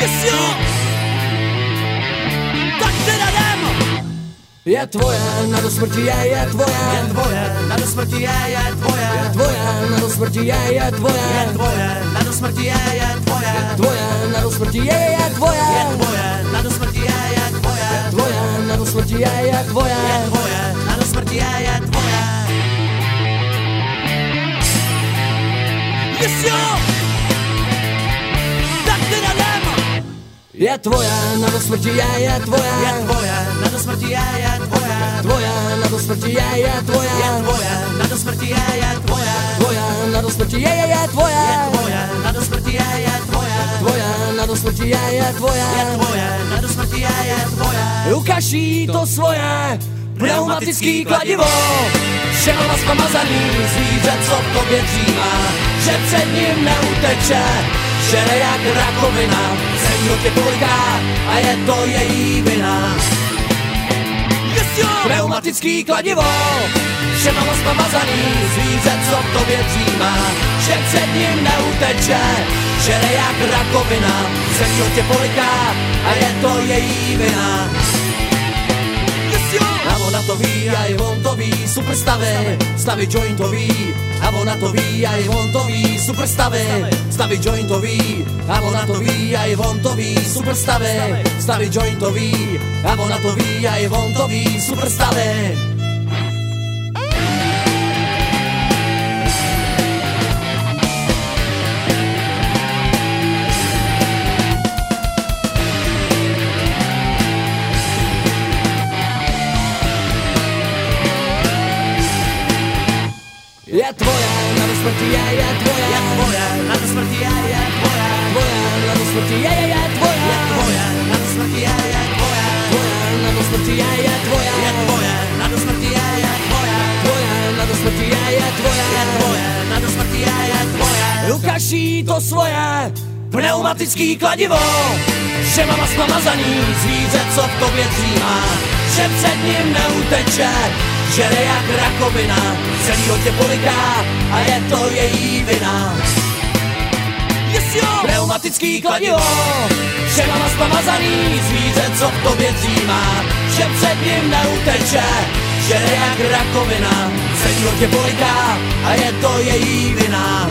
Yes jo! Tak teda jdem! Je tvoje, na do smrti je, je tvoje, Je tvoje, na do smrti je, je tvoje. je tvoje, na do smrti je, je tvoje, Je tvoje, na do smrti je, je tvoje. tvoje, na do smrti je, je tvoje, Je tvoje, na do smrti je, je tvoje. tvoje, na do smrti je, je tvoje, Je tvoje, na do smrti je, je tvoje. Yes jo! Je tvoje, na do smrti je, je tvoje, Je tvoje, na do smrti je, je tvoje. tvoje, na do smrti je, je tvoje, Je tvoje, na do smrti je, je tvoje. tvoje, na do smrti je, je, je tvoje, Tvoje, na do smrti je, je tvoje. tvoje, na do smrti je, je tvoje, Tvoje, na do smrti je, je tvoje. ukaží to svoje, pneumatický kladivo, vás pomazaný zvíře, co v tobě dřímá, že před ním neuteče, žere jak rakovina, celý tě poliká a je to její vina. Pneumatický kladivo, všema vás pomazaný zvíře, co v tobě dřímá, že před ním neuteče, žere jak rakovina, celý tě poliká a je to její vina. To a i on to ví, super stavy, stavy jointový. A ona to ví a i on to ví, super stavy, stavy jointový. A ona to ví a i on to ví, super stavy, stavy jointový. A ona to ví a i on to ví, super stavy. Je tvoje, na do smrti je, je tvoje, Tvoje, na do smrti je, je tvoje. tvoje, na do smrti je, je, je tvoje, Tvoje, na do smrti je, je tvoje. tvoje, na do smrti je, je tvoje, Tvoje, na do smrti je, je tvoje. tvoje, na do smrti je, je tvoje. Tvoje, na do smrti je, je tvoje. Ukaží to svoje pneumatický kladivo Všema vás namazaný zvíře, co v tobě dřímá Že před ním neuteče, žere jak rakovina Celýho tě poliká a je to její vina Yes jo! Pneumatický kladivo Všema vás namazaný zvíře, co v tobě dřímá Že před ním neuteče, žere jak rakovina Celýho tě poliká a je to její vina!